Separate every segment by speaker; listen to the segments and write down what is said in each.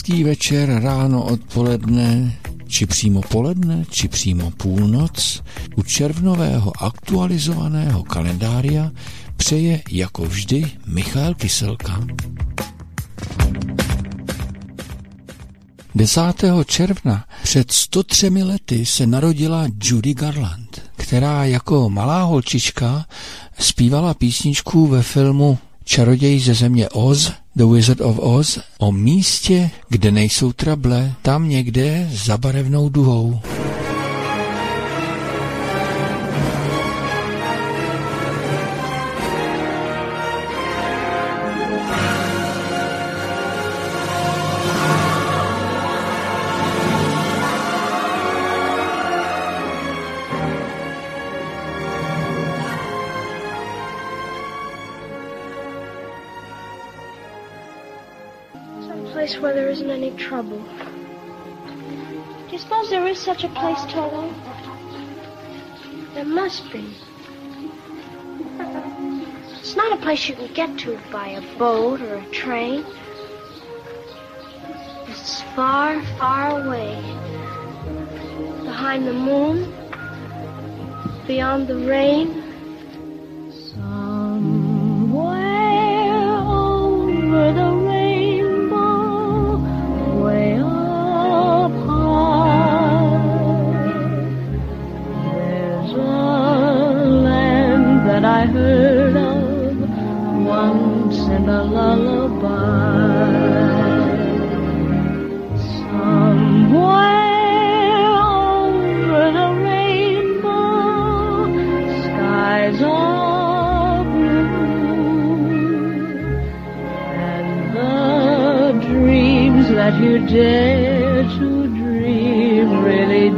Speaker 1: Hezký večer, ráno, odpoledne, či přímo poledne, či přímo půlnoc, u červnového aktualizovaného kalendária přeje jako vždy Michal Kyselka. 10. června před 103 lety se narodila Judy Garland, která jako malá holčička zpívala písničku ve filmu Čaroděj ze země Oz, The Wizard of Oz, o místě, kde nejsou trable, tam někde za barevnou duhou.
Speaker 2: Place where there isn't any trouble. Do you suppose there is such a place, Toto? There must be. It's not a place you can get to by a boat or a train. It's far, far away. Behind the moon, beyond the rain,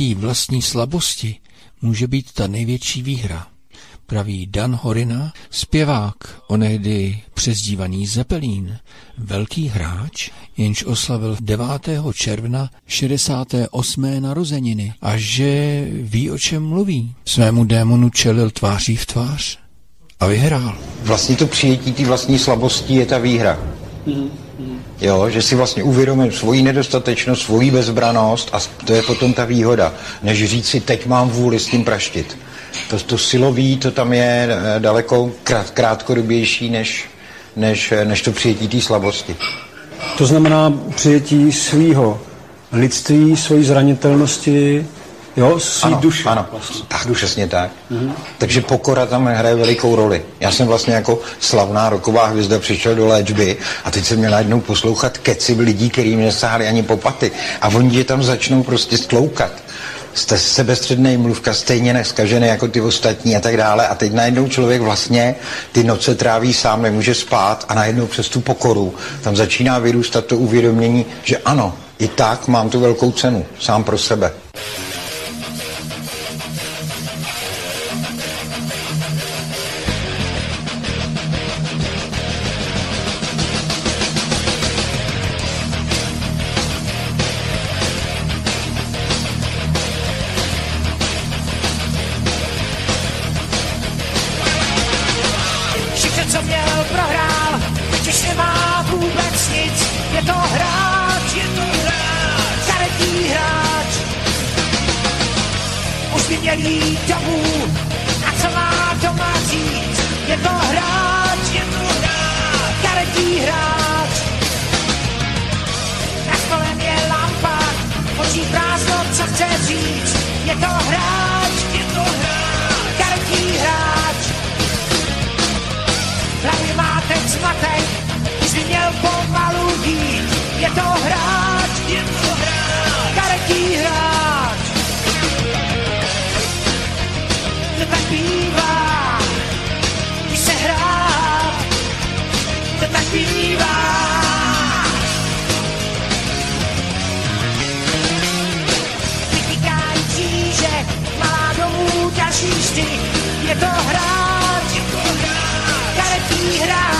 Speaker 1: Přijetí vlastní slabosti může být ta největší výhra, praví Dan Horina, zpěvák, onehdy přezdívaný Zeppelin, velký hráč, jenž oslavil 9. června 68. narozeniny a že ví, o čem mluví. Svému démonu čelil tváří v tvář a vyhrál.
Speaker 3: Vlastně to přijetí té vlastní slabosti je ta výhra. Mm-hmm. Jo, že si vlastně uvědomím svoji nedostatečnost, svoji bezbranost a to je potom ta výhoda, než říct si, teď mám vůli s tím praštit. To, to silový, to tam je eh, daleko krát, krátkodobější, než, než, eh, než to přijetí té slabosti.
Speaker 4: To znamená přijetí svýho lidství, svojí zranitelnosti, Jo, svý
Speaker 3: ano,
Speaker 4: duši.
Speaker 3: Ano, vlastně. tak, duši. přesně tak. Mm-hmm. Takže pokora tam hraje velikou roli. Já jsem vlastně jako slavná roková hvězda přišel do léčby a teď jsem měl najednou poslouchat keci lidí, kteří mě nesáhli ani po paty. A oni je tam začnou prostě stloukat. Jste sebestředný mluvka, stejně neskažený jako ty ostatní a tak dále. A teď najednou člověk vlastně ty noce tráví sám, nemůže spát a najednou přes tu pokoru tam začíná vyrůstat to uvědomění, že ano, i tak mám tu velkou cenu sám pro sebe.
Speaker 5: Vydělí domů. A co má doma říct? Je to hráč, je to hráč, karetní hráč. Na stole je lampa, očí prázdno, co chce říct. Je to hráč, je to hráč, karetní hráč. Hlavně má ten zmatek, už by měl pomalu jít. Je to hráč, je to hráč, karetní hráč. Bývá, když se hrá, to tak bývá. Vytýkají kříže, malá domů, další štyk. Je to hráč, karetní hráč.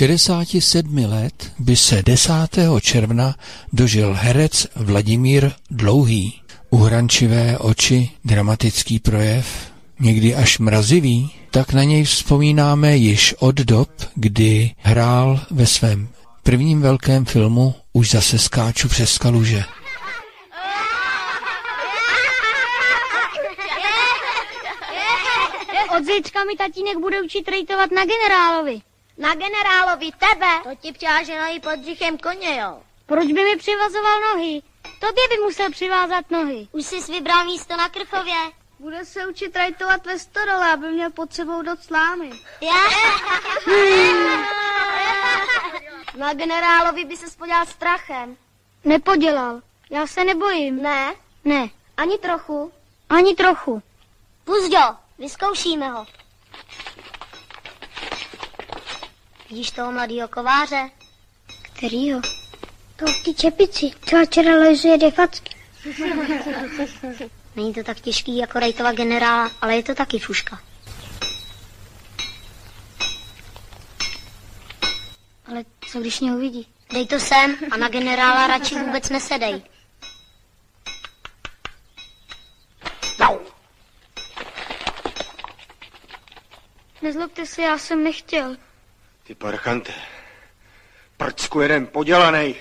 Speaker 1: 67 let by se 10. června dožil herec Vladimír Dlouhý. Uhrančivé oči, dramatický projev, někdy až mrazivý, tak na něj vzpomínáme již od dob, kdy hrál ve svém prvním velkém filmu Už zase skáču přes kaluže.
Speaker 6: Od zítřka mi tatínek bude učit rejtovat na generálovi.
Speaker 7: Na generálovi tebe? To ti přáženají pod břichem koně, jo.
Speaker 6: Proč by mi přivazoval nohy? Tobě by musel přivázat nohy.
Speaker 7: Už jsi vybral místo na Krchově.
Speaker 6: Bude se učit rajtovat ve stodole, aby měl pod sebou dost slámy.
Speaker 7: Já? na generálovi by se podělal strachem.
Speaker 6: Nepodělal. Já se nebojím.
Speaker 7: Ne?
Speaker 6: Ne,
Speaker 7: Ani trochu.
Speaker 6: ani trochu.
Speaker 7: Puzďo, vyzkoušíme ho. Vidíš toho mladýho kováře?
Speaker 6: Kterýho?
Speaker 2: To v té čepici. Třeba včera lezuje defacky.
Speaker 7: Není to tak těžký jako rejtova generála, ale je to taky fuška.
Speaker 6: Ale co když mě uvidí?
Speaker 7: Dej to sem a na generála radši vůbec nesedej.
Speaker 6: Nezlobte se, já jsem nechtěl.
Speaker 8: Ty parchante. Prcku jeden podělaný.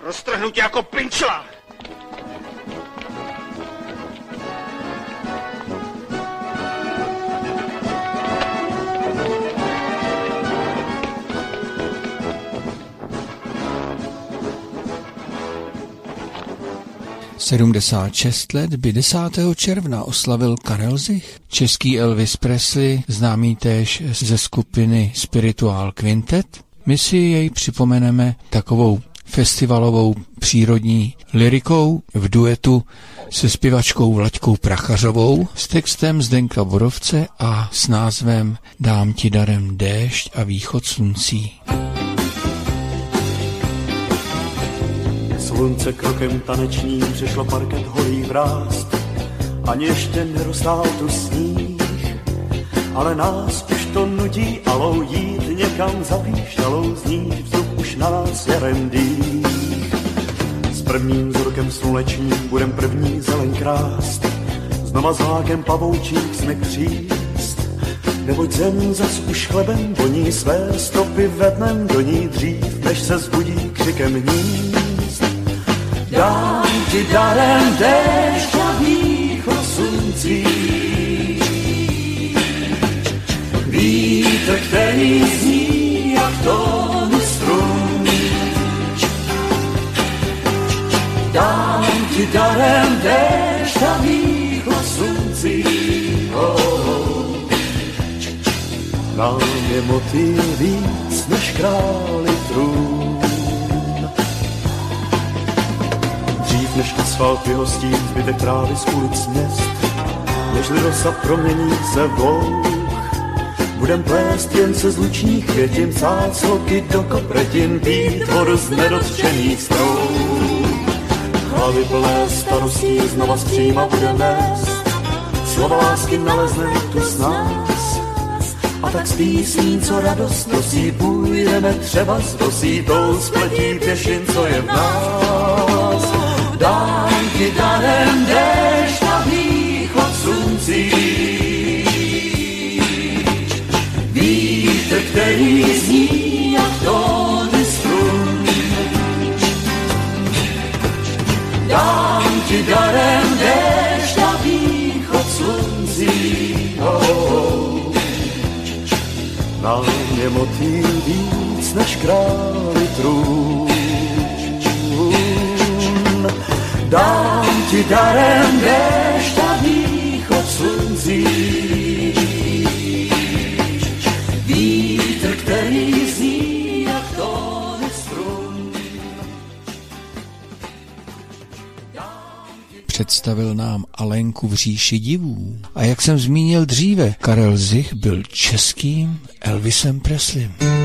Speaker 8: Roztrhnu tě jako pinčla.
Speaker 1: – 76 let by 10. června oslavil Karel Zich. Český Elvis Presley, známý též ze skupiny Spiritual Quintet. My si jej připomeneme takovou festivalovou přírodní lirikou v duetu se zpěvačkou Vlaďkou Prachařovou s textem Zdenka Borovce a s názvem Dám ti darem déšť a východ sluncí.
Speaker 9: Slunce krokem tanečním přešlo parket holý vrást, ani ještě nerostál tu sníh, ale nás už to nutí alou jít někam za píšťalou zníž, vzduch už na nás jarem dých. S prvním zrokem slunečním budem první zeleň krást, znova s hákem pavoučích snek příst, neboť zem zas už chlebem voní své stopy vednem do ní dřív, než
Speaker 10: se zbudí křikem níst. Dám ti darem déšť a východ sluncí. Vítr, který zní jak tóny strun. Dám ti darem déšť a východ sluncí. Oh, oh. Nám je motýl víc než králi trůn. Než asfalt vyhostí zbytek trávy z ulic měst, nežli rosa promění se v louch, budem plést jen se zlučních květin, zácloky do kopretin, pít vodu z nedotčených strom. Hlavy plné starostí znova zpříma budem nést, slova lásky nalezne tu s nás. A tak s písní, co radost nosí, půjdeme třeba s rosí, tou spletí pěšin, co je v nás. Dám ti darem déšť a východ sluncí. Vítr, který zní jak tóny strun. Dám ti darem déšť a východ sluncí. Oh, oh. Na mě motýl víc než králi trůn. Dám ti darem déšť a východ sluncí. Vítr, který zní jak tóny strun.
Speaker 11: Představil nám Alenku v říši divů. A jak jsem zmínil dříve, Karel Zich byl českým Elvisem Preslem.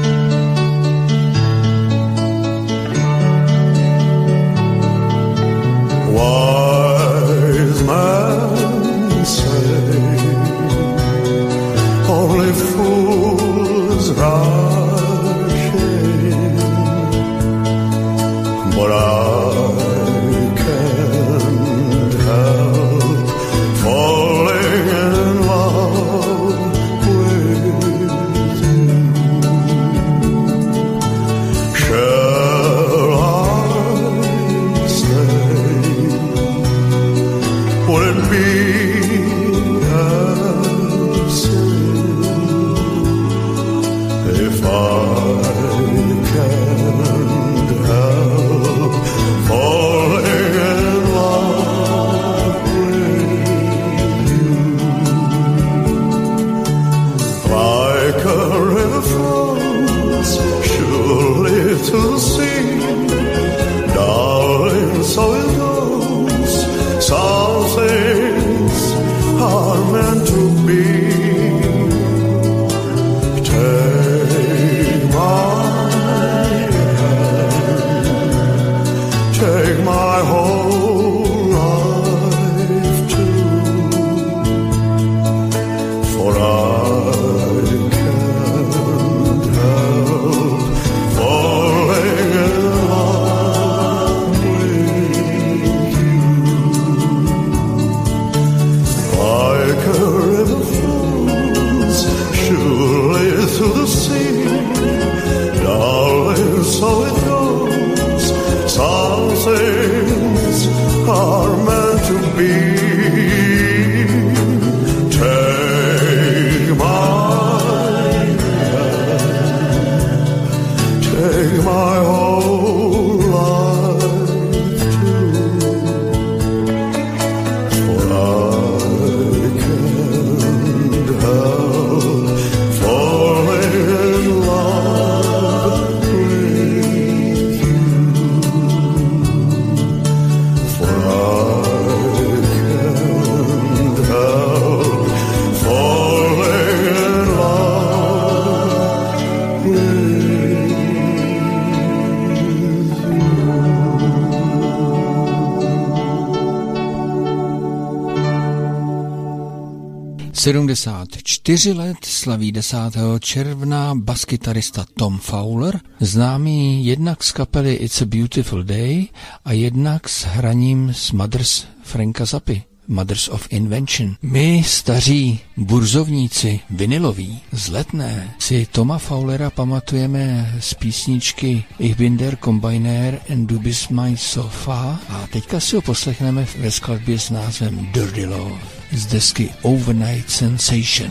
Speaker 11: 74 let slaví 10. června baskytarista Tom Fowler, známý jednak z kapely It's a Beautiful Day a jednak s hraním s Mothers Franka Zappi.
Speaker 1: Mothers of Invention. My, staří burzovníci viniloví z letné, si Toma Fowlera pamatujeme z písničky Ich bin der Combiner and du bist mein Sofa a teďka si ho poslechneme ve skladbě s názvem Dirty Love z desky Overnight Sensation.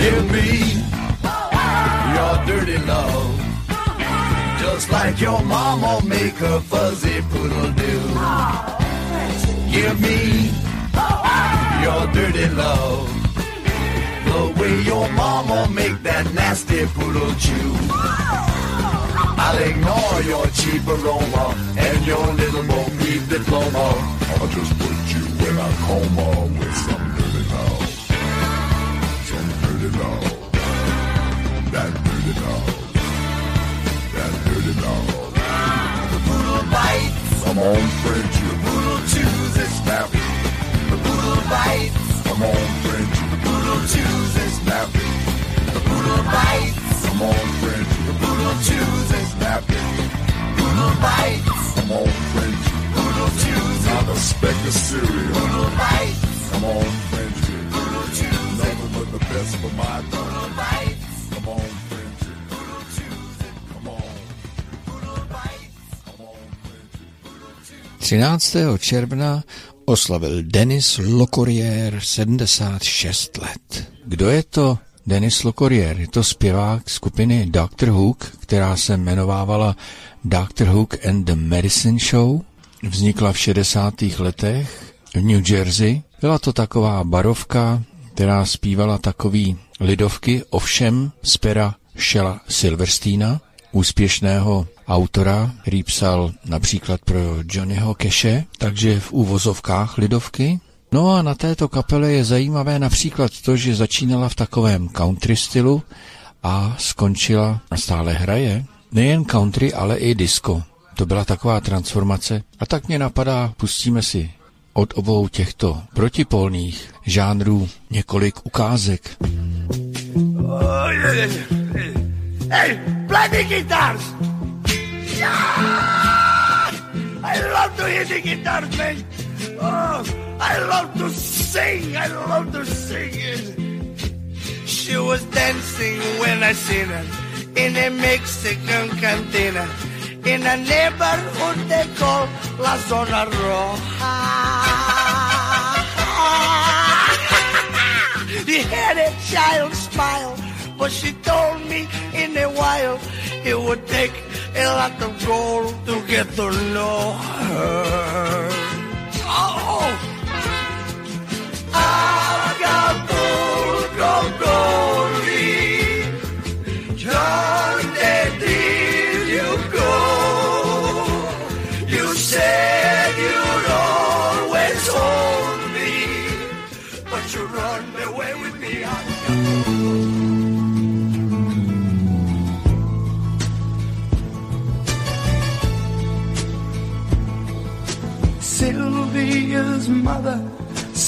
Speaker 12: Give me your dirty love. Just like your mama make her fuzzy poodle do. Give me your dirty love. The way your mama make that nasty poodle chew. I'll ignore your cheap aroma and your little Bo Peep diploma. I'll just put you in a coma with some dirty love. Some dirty love. That dirty love. That dirty love. The poodle bites. Come on, Frenchie. Bites. On, it. Not a speck of cereal. Bites. On, it. Nothing but the best for my bites. Come on, Frenchie. Poodle chews it. Come on. Poodle bites. Come on, Frenchie. Poodle chews it.
Speaker 1: 13. června oslavil Denis Lokorier 76 let. Kdo je to Denis Lokorier? Je to zpěvák skupiny Dr. Hook, která se jmenovávala Dr. Hook and the Medicine Show. Vznikla v 60. letech v New Jersey. Byla to taková barovka, která zpívala takový lidovky, ovšem z pera Shella Silversteina, úspěšného autora, který psal například pro Johnnyho Keše, takže v úvozovkách lidovky. No a na této kapele je zajímavé například to, že začínala v takovém country stylu a skončila a stále hraje nejen country, ale i disco. To byla taková transformace. A tak mě napadá, pustíme si od obou těchto protipolných žánrů několik ukázek.
Speaker 12: Hey, play the guitars! Yeah! I love to hear the man. Oh, I love to sing. I love to sing. She was dancing when I seen her in a Mexican cantina in a neighborhood they call La Zona Roja. He had a child smile, but she told me in a while it would take a lot of gold to get to know her. Oh, ah, Acapulco, Goldie,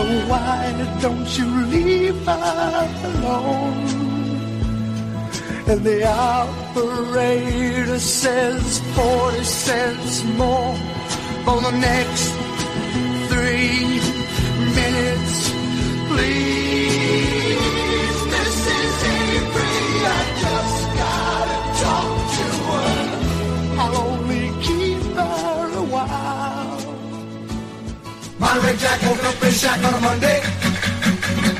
Speaker 12: so why don't you leave her alone? And the operator says 40 cents more for the next Monterey Jack woke up in shack on a Monday.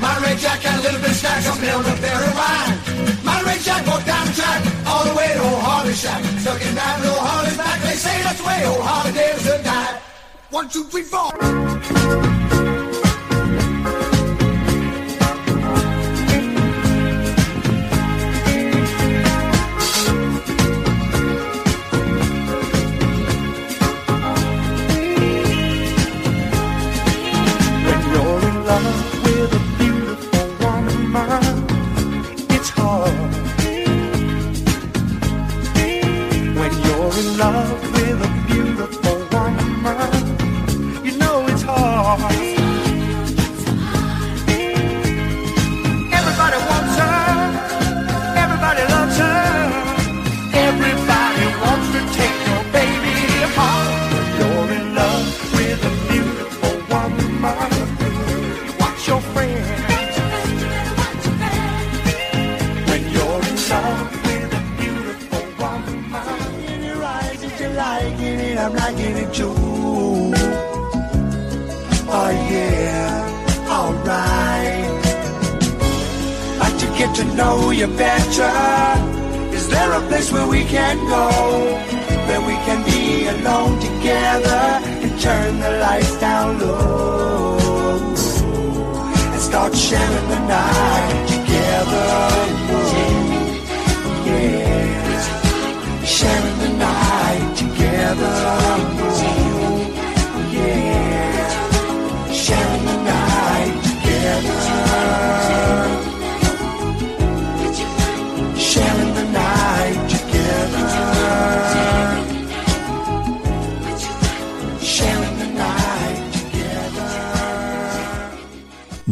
Speaker 12: My Red Jack had a little bit of snack, something on the very wine. Monterey Jack walked down the track all the way to old Harley's shack. Stuck in down to old Harley's back. They say that's the way old Harley Davidson died. One, two, three, four.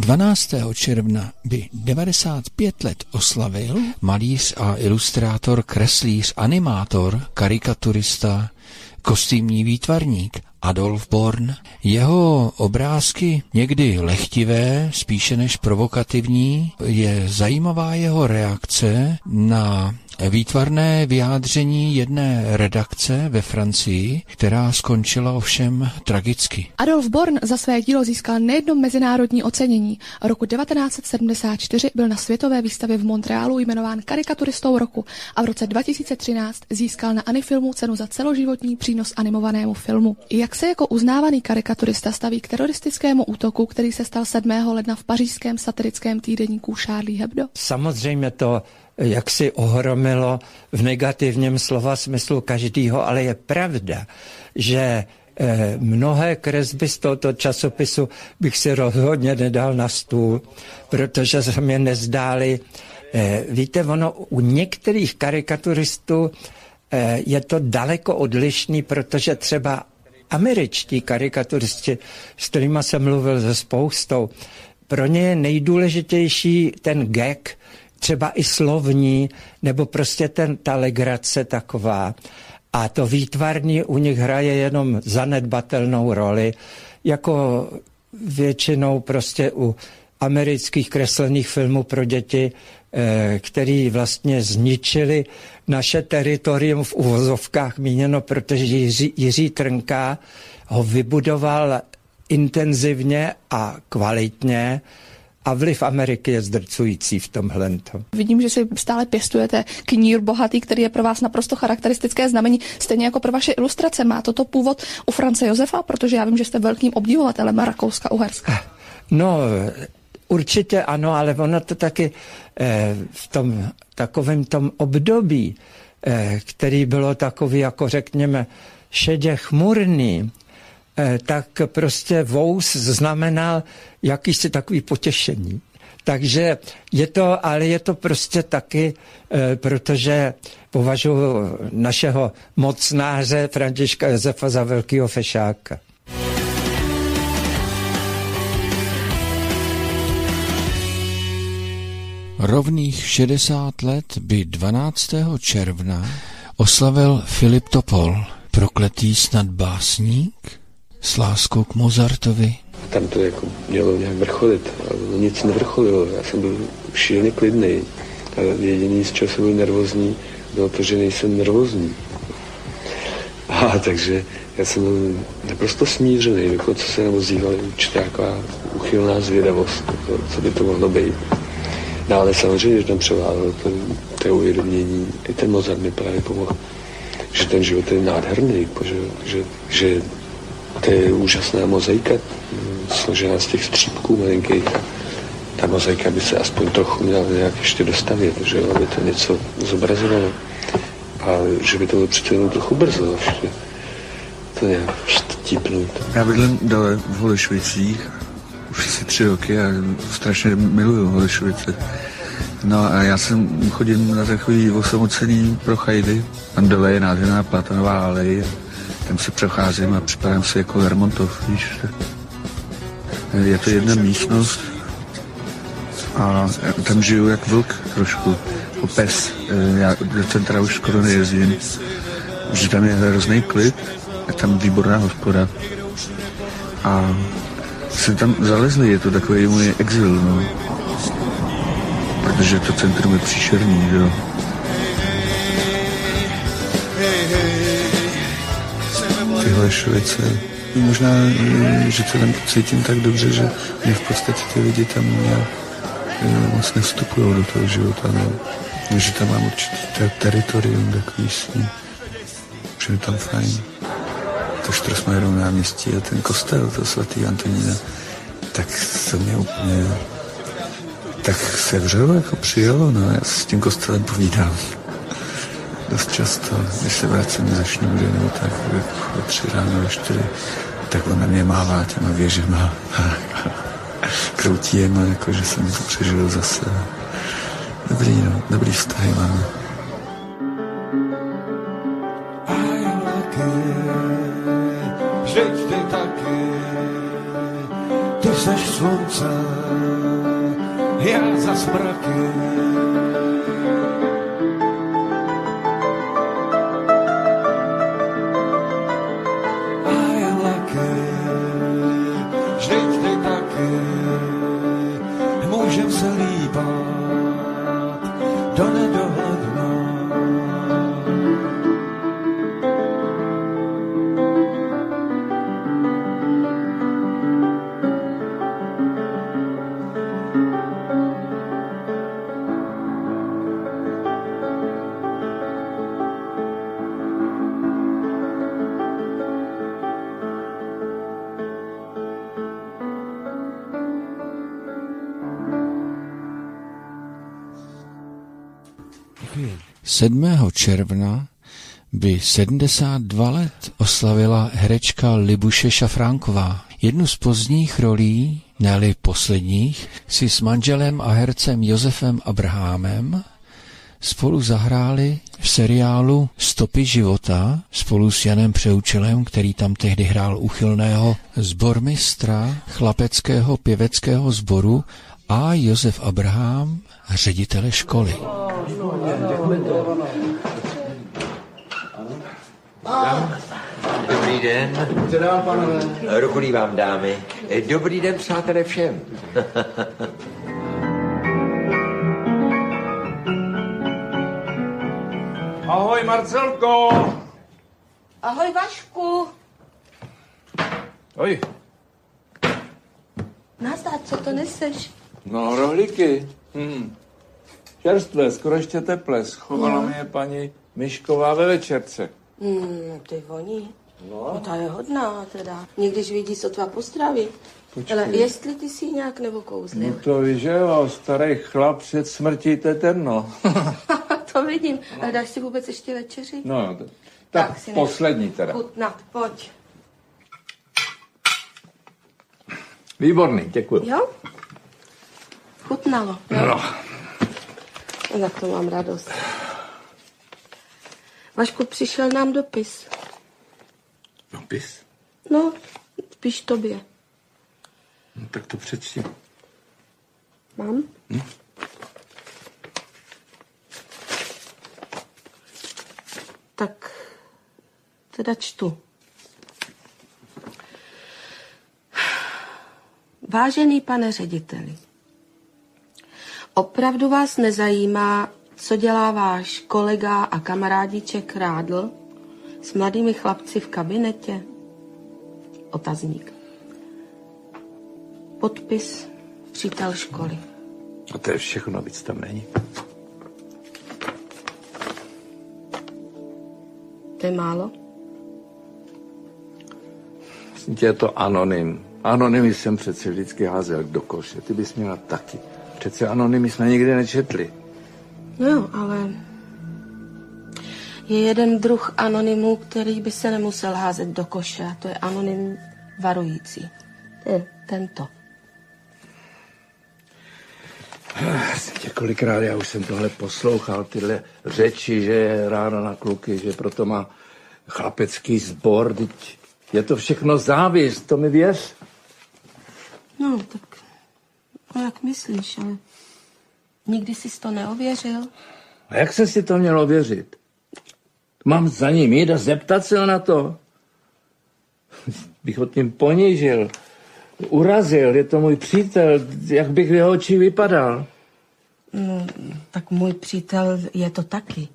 Speaker 1: 12. června by 95 let oslavil malíř a ilustrátor, kreslíř, animátor, karikaturista, kostýmní výtvarník Adolf Born. Jeho obrázky někdy lehtivé, spíše než provokativní, je zajímavá jeho reakce na výtvarné vyjádření jedné redakce ve Francii, která skončila ovšem tragicky.
Speaker 13: Adolf Born za své dílo získal nejedno mezinárodní ocenění. Roku 1974 byl na světové výstavě v Montrealu jmenován karikaturistou roku a v roce 2013 získal na Anifilmu cenu za celoživotní přínos animovanému filmu. Jak se jako uznávaný karikaturista staví k teroristickému útoku, který se stal 7. ledna v pařížském satirickém týdeníku Charlie Hebdo?
Speaker 14: Samozřejmě to jak si ohromilo v negativním slova smyslu každýho, ale je pravda, že eh, mnohé kresby z tohoto časopisu bych si rozhodně nedal na stůl, protože se mi nezdály. Eh, víte, ono u některých karikaturistů eh, je to daleko odlišný, protože třeba američtí karikaturisti, s kterými jsem mluvil ze spoustou, pro ně je nejdůležitější ten gag, třeba i slovní, nebo prostě ten, ta legrace taková. A to výtvarní u nich hraje jenom zanedbatelnou roli, jako většinou prostě u amerických kreslených filmů pro děti, eh, který vlastně zničili naše teritorium v uvozovkách míněno, protože Jiří, Jiří Trnka ho vybudoval intenzivně a kvalitně a vliv Ameriky je zdrcující v tomhle.
Speaker 13: Vidím, že si stále pěstujete knír bohatý, který je pro vás naprosto charakteristické znamení, stejně jako pro vaše ilustrace. Má toto původ u France Josefa, protože já vím, že jste velkým obdivovatelem Rakouska-Uherska.
Speaker 14: No, určitě ano, ale ono to taky eh, v tom takovém tom období, eh, který bylo takový, jako řekněme, šedě chmurný, tak prostě vous znamenal jakýsi takový potěšení. Takže je to, ale je to prostě taky, eh, protože považuji našeho mocnáře Františka Josefa za velkého fešáka.
Speaker 1: Rovných 60 let by 12. června oslavil Filip Topol, prokletý snad básník, s láskou k Mozartovi.
Speaker 15: Tam to jako mělo nějak vrcholit, ale nic nevrcholilo. Já jsem byl šíleně klidný. A jediný, z čeho jsem byl nervózní, bylo to, že nejsem nervózní. A takže já jsem byl naprosto smířený, dokonce se nám ozývaly určitá taková uchylná zvědavost, jako, co by to mohlo být. No ale samozřejmě, že tam převládalo to, to uvědomění, i ten Mozart mi právě pomohl, že ten život je nádherný, že, že, že to je úžasná mozaika, složená z těch střípků malinkých. Ta mozaika by se aspoň trochu měla nějak ještě dostavět, že aby to něco zobrazovalo. A že by to bylo přece jenom trochu brzo ještě to nějak štípnout.
Speaker 16: Já bydlím dole v Holešvicích už asi tři roky a strašně miluju Holešvice. No a já jsem chodím na takový osamocený prochajdy. Tam dole je nádherná platanová alej. Tam se přecházím a připadám si jako Lermontov, víš. Je to jedna místnost a tam žiju jak vlk trošku, jako pes. Já do centra už skoro nejezdím, že tam je hrozný klid, je tam výborná hospoda. A jsem tam zalezli, je to takový můj exil, no. Protože to centrum je příšerný, jo. Tyhle švice. Možná, že to tam cítím tak dobře, že mě v podstatě ty lidi tam nějak eh, moc nevstupují do toho života, no. Že tam mám určitý ter- teritorium takový svý. Že je tam fajn. To Štrosmajerov náměstí a ten kostel, to svatý Antonína, tak to mě úplně tak se vřelo jako přijelo, no, já s tím kostelem povídám. Dost často, když se vracím ze šňůry, nebo tak, ve tři ráno, ve čtyři, tak on na mě mává těma věžema a kroutí jema, jako že jsem to přežil zase. Dobrý, no, dobrý vztahy máme.
Speaker 10: Ty seš slunce, já za smraky.
Speaker 1: 7. června by 72 let oslavila herečka Libuše Šafránková. Jednu z pozdních rolí, ne posledních, si s manželem a hercem Josefem Abrahamem spolu zahráli v seriálu Stopy života spolu s Janem Přeučelem, který tam tehdy hrál uchylného zbormistra chlapeckého pěveckého sboru a Josef Abraham, ředitele školy.
Speaker 17: Dobrý den.
Speaker 18: Předám, panové.
Speaker 17: Rukolí vám dámy. Dobrý den, přátelé všem.
Speaker 8: Ahoj, Marcelko!
Speaker 19: Ahoj, Vašku.
Speaker 8: Oj,
Speaker 19: Nazdar, co to neseš?
Speaker 8: no rohlíky. Hm. Čerstvé, skoro ještě teplé. Schovala
Speaker 19: No.
Speaker 8: mi je paní Myšková ve večerce.
Speaker 19: Hmm, ty voní. No. no ta je hodná teda. Někdyž vidí sotva postraví.
Speaker 8: Počkej.
Speaker 19: Ale jestli ty si nějak nebo kouzlil.
Speaker 8: No to víš, že jo, starý chlap před smrtí teterno.
Speaker 19: to vidím. Ale dáš si vůbec ještě večeři?
Speaker 8: No, tak,
Speaker 19: Tak si nech
Speaker 8: poslední teda.
Speaker 19: Chutnat, pojď.
Speaker 8: Výborný, děkuji.
Speaker 19: Jo? Chutnalo, jo?
Speaker 8: No,
Speaker 19: No, Tak to mám radost. Vašku, přišel nám dopis.
Speaker 8: dopis.
Speaker 19: No, spíš tobě.
Speaker 8: No, tak to přečti.
Speaker 19: Mám?
Speaker 8: Hm?
Speaker 19: Tak teda čtu. Vážený pane řediteli, opravdu vás nezajímá, co dělá váš kolega a kamarádíček Rádl s mladými chlapci v kabinetě? Otazník. Podpis přítel školy.
Speaker 8: A to je všechno, víc tam není.
Speaker 19: To je málo?
Speaker 8: Je to anonym. Anonymy jsem přece vždycky házel do koše. Ty bys měla taky. Přece anonymy jsme nikdy nečetli.
Speaker 19: No jo, ale je jeden druh anonymů, který by se nemusel házet do koše a to je anonym varující. To je tento.
Speaker 8: Několikrát já už jsem tohle poslouchal, tyhle řeči, že je ráno na kluky, že proto má chlapecký sbor. Teď je to všechno závis, to mi věř.
Speaker 19: No, tak no jak myslíš, ale nikdy jsi to neověřil?
Speaker 8: A jak se si to mělo věřit? Mám za ním jít a zeptat se ho na to? Bych ho tím ponížil, urazil, je to můj přítel, jak bych v jeho oči vypadal.
Speaker 19: No, tak můj přítel je to taky.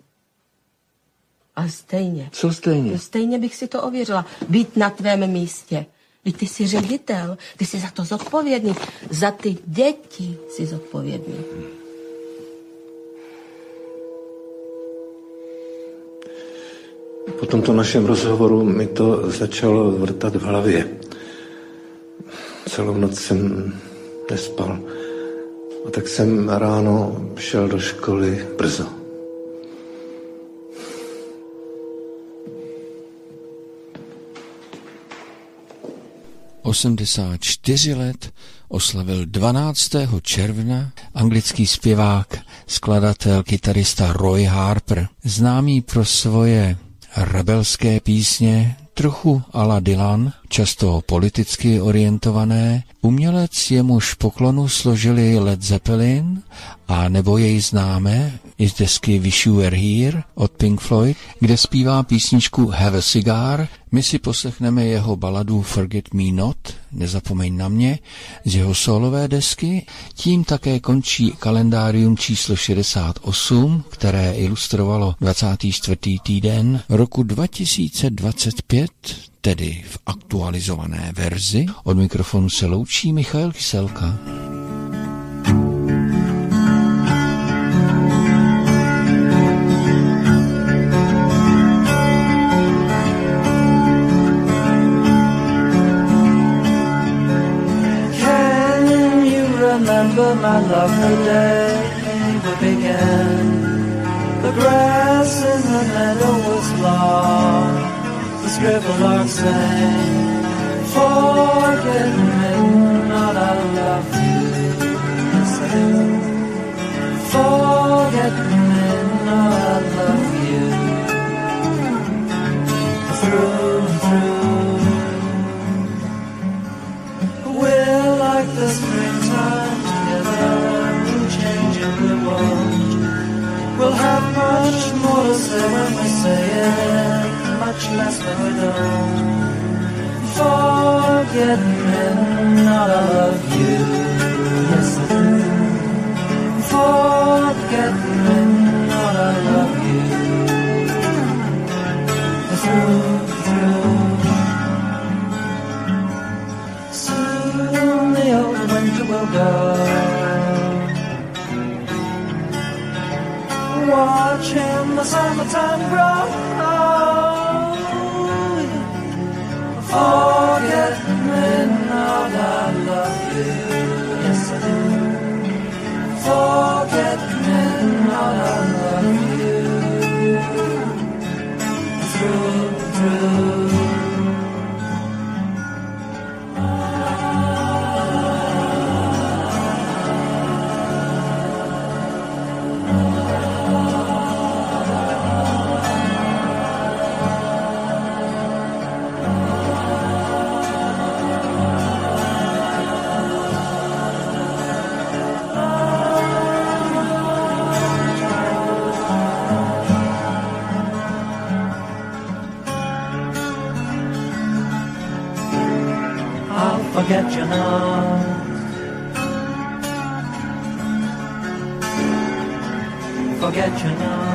Speaker 19: Ale stejně.
Speaker 8: Co stejně?
Speaker 19: No, stejně bych si to ověřila. Být na tvém místě. Vždyť ty jsi ředitel, ty jsi za to zodpovědný. Za ty děti jsi zodpovědný.
Speaker 15: Po tomto našem rozhovoru mi to začalo vrtat v hlavě. Celou noc jsem nespal. A tak jsem ráno šel do školy brzo.
Speaker 1: Osmdesát čtyři let oslavil 12. června anglický zpěvák, skladatel, kytarista Roy Harper, známý pro svoje rebelské písně, trochu ala Dylan, často politicky orientované, umělec jemuž poklonu složili Led Zeppelin a nebo jej známe i z desky Wish You Were Here od Pink Floyd, kde zpívá písničku Have a Cigar. My si poslechneme jeho baladu Forget Me Not, nezapomeň na mě, z jeho solové desky. Tím také končí kalendárium číslo 68, které ilustrovalo 24. týden roku 2025, tedy v aktualizované verzi. Od mikrofonu se loučí Michal Kyselka.
Speaker 10: Day we began? The grass in the meadow was long. The scribbler sang, Forget me not, I love you. Forget me not, I love you. Through and through. We're like the springtime together, we'll change and we won't. We'll have much more to say when we say it, much less when we don't. Forget me not, I love you, yes I do. Forget me not, I love you. Through, through. Soon the old winter will go. Watching the summertime grow. Forget forget you now. Forget you now.